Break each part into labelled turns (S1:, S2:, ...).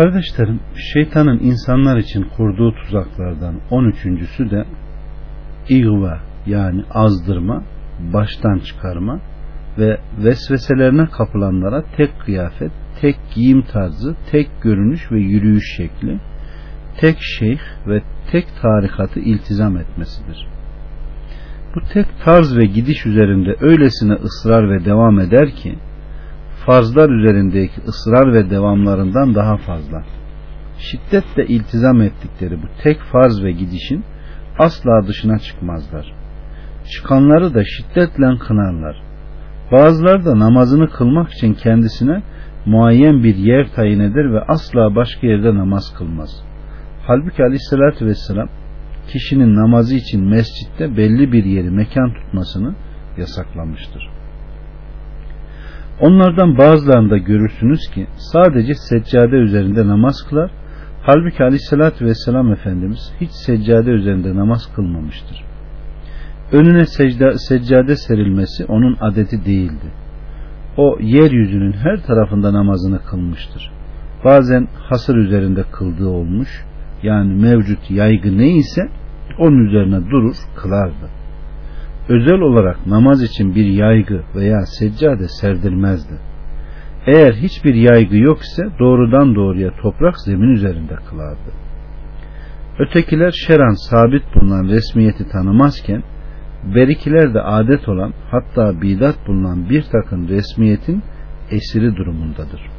S1: Kardeşlerim, şeytanın insanlar için kurduğu tuzaklardan 13.sü de igva yani azdırma, baştan çıkarma ve vesveselerine kapılanlara tek kıyafet, tek giyim tarzı, tek görünüş ve yürüyüş şekli, tek şeyh ve tek tarikatı iltizam etmesidir. Bu tek tarz ve gidiş üzerinde öylesine ısrar ve devam eder ki, farzlar üzerindeki ısrar ve devamlarından daha fazla. Şiddetle iltizam ettikleri bu tek farz ve gidişin asla dışına çıkmazlar. Çıkanları da şiddetle kınarlar. Bazıları da namazını kılmak için kendisine muayyen bir yer tayin eder ve asla başka yerde namaz kılmaz. Halbuki aleyhissalatü vesselam kişinin namazı için mescitte belli bir yeri mekan tutmasını yasaklamıştır. Onlardan bazılarında görürsünüz ki sadece seccade üzerinde namaz kılar. Halbuki aleyhissalatü vesselam Efendimiz hiç seccade üzerinde namaz kılmamıştır. Önüne secde, seccade serilmesi onun adeti değildi. O yeryüzünün her tarafında namazını kılmıştır. Bazen hasır üzerinde kıldığı olmuş, yani mevcut yaygı neyse onun üzerine durur kılardı. Özel olarak namaz için bir yaygı veya seccade serdirmezdi. Eğer hiçbir yaygı yok ise doğrudan doğruya toprak zemin üzerinde kılardı. Ötekiler şeran sabit bulunan resmiyeti tanımazken berikiler de adet olan hatta bidat bulunan bir takım resmiyetin esiri durumundadır.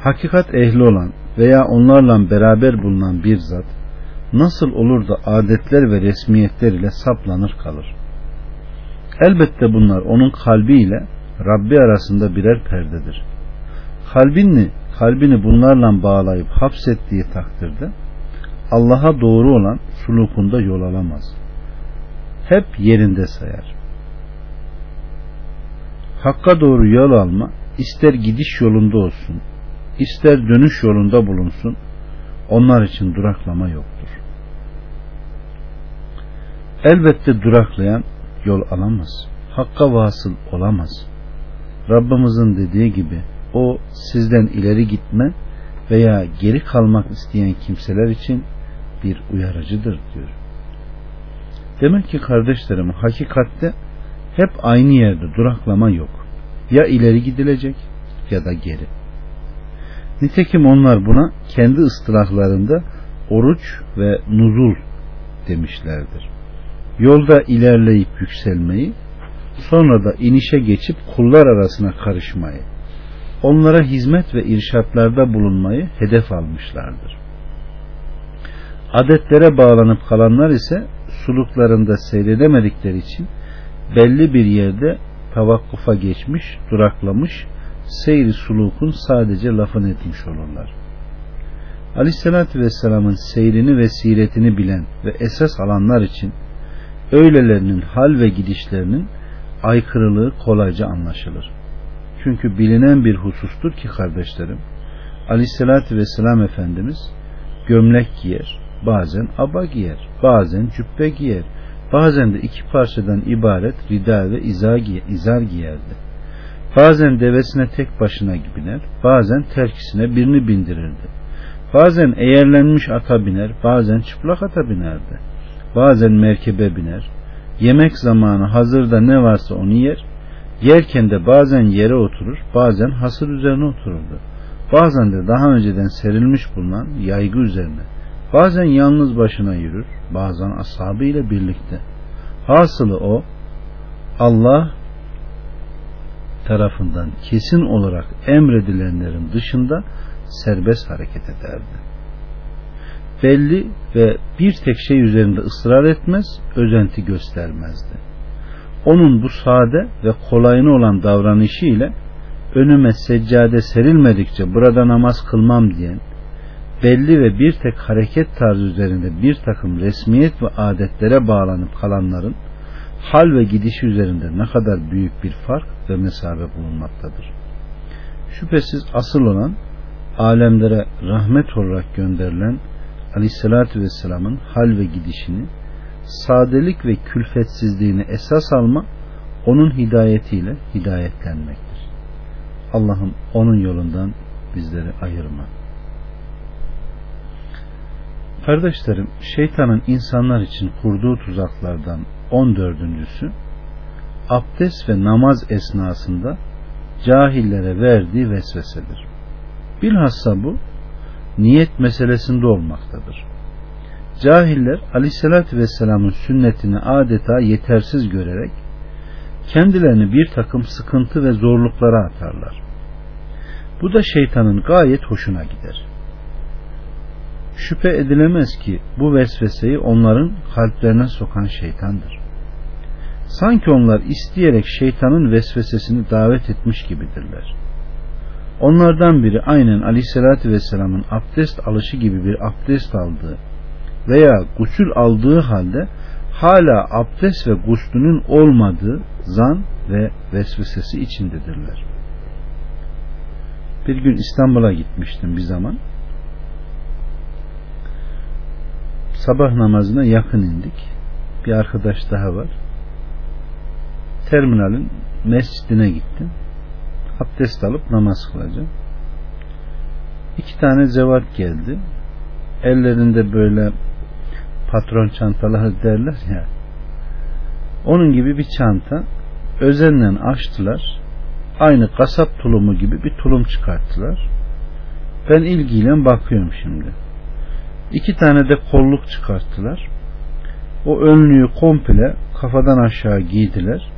S1: Hakikat ehli olan veya onlarla beraber bulunan bir zat nasıl olur da adetler ve resmiyetler ile saplanır kalır. Elbette bunlar onun kalbi ile Rabbi arasında birer perdedir. Kalbini, kalbini bunlarla bağlayıp hapsettiği takdirde Allah'a doğru olan sulukunda yol alamaz. Hep yerinde sayar. Hakka doğru yol alma ister gidiş yolunda olsun, ister dönüş yolunda bulunsun, onlar için duraklama yoktur. Elbette duraklayan yol alamaz. Hakka vasıl olamaz. Rabbimizin dediği gibi o sizden ileri gitme veya geri kalmak isteyen kimseler için bir uyarıcıdır diyor. Demek ki kardeşlerim hakikatte hep aynı yerde duraklama yok. Ya ileri gidilecek ya da geri. Nitekim onlar buna kendi ıstılahlarında oruç ve nuzul demişlerdir. Yolda ilerleyip yükselmeyi, sonra da inişe geçip kullar arasına karışmayı, onlara hizmet ve irşatlarda bulunmayı hedef almışlardır. Adetlere bağlanıp kalanlar ise suluklarında seyredemedikleri için belli bir yerde tavakkufa geçmiş, duraklamış, seyri sulukun sadece lafını etmiş olurlar. Aleyhissalatü Vesselam'ın seyrini ve siretini bilen ve esas alanlar için öylelerinin hal ve gidişlerinin aykırılığı kolayca anlaşılır. Çünkü bilinen bir husustur ki kardeşlerim, Aleyhissalatü Vesselam Efendimiz gömlek giyer, bazen aba giyer, bazen cübbe giyer, bazen de iki parçadan ibaret rida ve izar giyerdi. Bazen devesine tek başına biner, bazen terkisine birini bindirirdi. Bazen eğerlenmiş ata biner, bazen çıplak ata binerdi. Bazen merkebe biner. Yemek zamanı hazırda ne varsa onu yer. Yerken de bazen yere oturur, bazen hasır üzerine otururdu. Bazen de daha önceden serilmiş bulunan yaygı üzerine. Bazen yalnız başına yürür, bazen ashabı birlikte. Hasılı o, Allah tarafından kesin olarak emredilenlerin dışında serbest hareket ederdi. Belli ve bir tek şey üzerinde ısrar etmez, özenti göstermezdi. Onun bu sade ve kolayına olan davranışı ile önüme seccade serilmedikçe burada namaz kılmam diyen, belli ve bir tek hareket tarzı üzerinde bir takım resmiyet ve adetlere bağlanıp kalanların hal ve gidişi üzerinde ne kadar büyük bir fark ve mesafe bulunmaktadır. Şüphesiz asıl olan alemlere rahmet olarak gönderilen Aleyhisselatü Vesselam'ın hal ve gidişini sadelik ve külfetsizliğini esas alma onun hidayetiyle hidayetlenmektir. Allah'ım onun yolundan bizleri ayırma. Kardeşlerim, şeytanın insanlar için kurduğu tuzaklardan 14.sü abdest ve namaz esnasında cahillere verdiği vesvesedir. Bilhassa bu niyet meselesinde olmaktadır. Cahiller aleyhissalatü vesselamın sünnetini adeta yetersiz görerek kendilerini bir takım sıkıntı ve zorluklara atarlar. Bu da şeytanın gayet hoşuna gider. Şüphe edilemez ki bu vesveseyi onların kalplerine sokan şeytandır. Sanki onlar isteyerek şeytanın vesvesesini davet etmiş gibidirler. Onlardan biri aynen aleyhissalatü vesselamın abdest alışı gibi bir abdest aldığı veya gusül aldığı halde hala abdest ve guslünün olmadığı zan ve vesvesesi içindedirler. Bir gün İstanbul'a gitmiştim bir zaman. Sabah namazına yakın indik. Bir arkadaş daha var. Terminalin mescidine gittim. Abdest alıp namaz kılacağım. İki tane zevat geldi. Ellerinde böyle patron çantaları derler ya. Onun gibi bir çanta özenle açtılar. Aynı kasap tulumu gibi bir tulum çıkarttılar. Ben ilgiyle bakıyorum şimdi. İki tane de kolluk çıkarttılar. O önlüğü komple kafadan aşağı giydiler.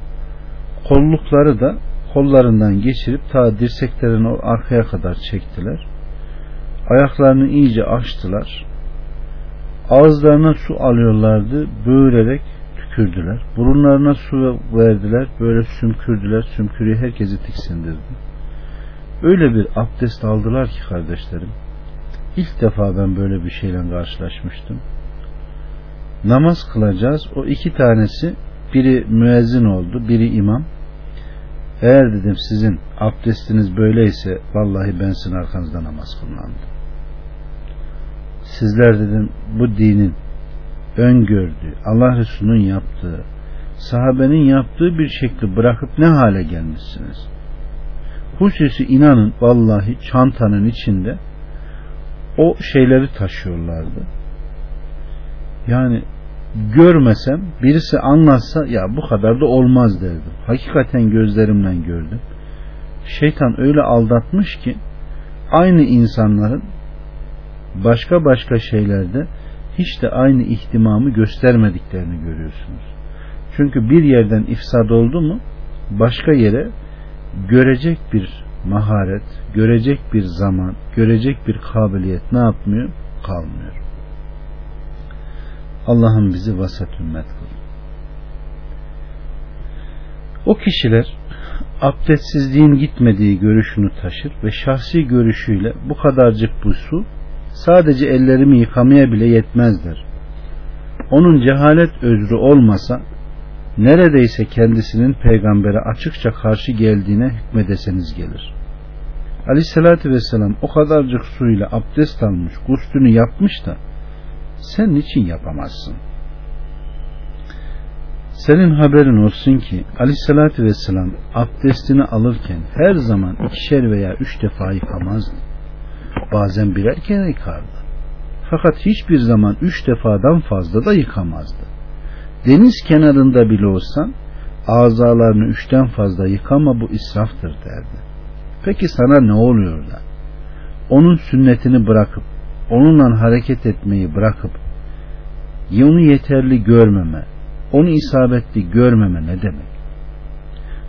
S1: Kollukları da kollarından geçirip ta dirseklerini arkaya kadar çektiler. Ayaklarını iyice açtılar. Ağızlarına su alıyorlardı. Böğürerek tükürdüler. Burunlarına su verdiler. Böyle sümkürdüler. Sümkürüyü herkesi tiksindirdi. Öyle bir abdest aldılar ki kardeşlerim. İlk defa ben böyle bir şeyle karşılaşmıştım. Namaz kılacağız. O iki tanesi biri müezzin oldu, biri imam. Eğer dedim sizin abdestiniz böyleyse vallahi ben sizin arkanızda namaz kılmam. Sizler dedim bu dinin öngördüğü, Allah Resulü'nün yaptığı, sahabenin yaptığı bir şekli bırakıp ne hale gelmişsiniz? Hususi inanın vallahi çantanın içinde o şeyleri taşıyorlardı. Yani görmesem birisi anlatsa ya bu kadar da olmaz derdim. Hakikaten gözlerimle gördüm. Şeytan öyle aldatmış ki aynı insanların başka başka şeylerde hiç de aynı ihtimamı göstermediklerini görüyorsunuz. Çünkü bir yerden ifsad oldu mu başka yere görecek bir maharet, görecek bir zaman, görecek bir kabiliyet ne yapmıyor? Kalmıyor. Allah'ım bizi vasat ümmet kıl. O kişiler abdestsizliğin gitmediği görüşünü taşır ve şahsi görüşüyle bu kadarcık bu su sadece ellerimi yıkamaya bile yetmez der. Onun cehalet özrü olmasa neredeyse kendisinin peygambere açıkça karşı geldiğine hükmedeseniz gelir. Aleyhissalatü vesselam o kadarcık suyla abdest almış, guslünü yapmış da sen niçin yapamazsın? Senin haberin olsun ki Aleyhissalatü vesselam abdestini alırken her zaman ikişer veya üç defa yıkamazdı. Bazen birer kere yıkardı. Fakat hiçbir zaman üç defadan fazla da yıkamazdı. Deniz kenarında bile olsan azalarını üçten fazla yıkama bu israftır derdi. Peki sana ne oluyor da? Onun sünnetini bırakıp onunla hareket etmeyi bırakıp onu yeterli görmeme, onu isabetli görmeme ne demek?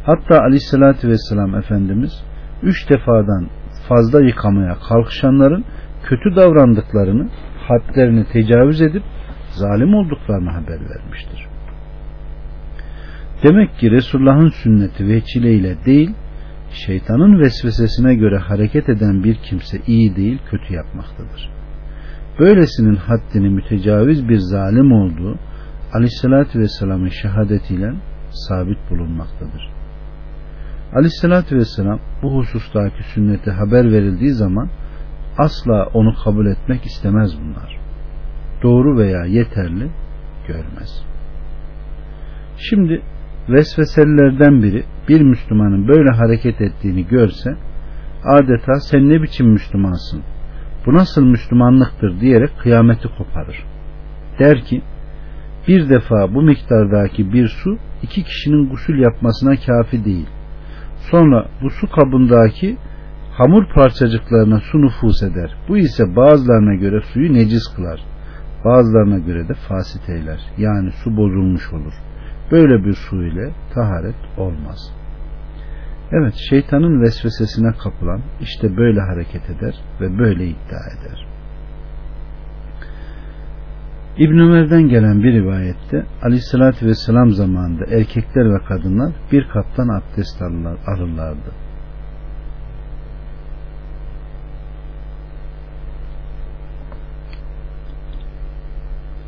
S1: Hatta aleyhissalatü vesselam Efendimiz üç defadan fazla yıkamaya kalkışanların kötü davrandıklarını, hadlerini tecavüz edip zalim olduklarını haber vermiştir. Demek ki Resulullah'ın sünneti veçileyle değil, şeytanın vesvesesine göre hareket eden bir kimse iyi değil, kötü yapmaktadır. Böylesinin haddini mütecaviz bir zalim olduğu Aleyhisselatü Vesselam'ın şehadetiyle sabit bulunmaktadır. Aleyhisselatü Vesselam bu husustaki sünnete haber verildiği zaman asla onu kabul etmek istemez bunlar. Doğru veya yeterli görmez. Şimdi vesveselilerden biri bir Müslümanın böyle hareket ettiğini görse adeta sen ne biçim Müslümansın bu nasıl Müslümanlıktır diyerek kıyameti koparır. Der ki bir defa bu miktardaki bir su iki kişinin gusül yapmasına kafi değil. Sonra bu su kabındaki hamur parçacıklarına su nüfus eder. Bu ise bazılarına göre suyu necis kılar. Bazılarına göre de fasit eyler. Yani su bozulmuş olur. Böyle bir su ile taharet olmaz. Evet şeytanın vesvesesine kapılan işte böyle hareket eder ve böyle iddia eder. İbn Ömer'den gelen bir rivayette Aleyhisselatü Vesselam zamanında erkekler ve kadınlar bir kaptan abdest alırlardı.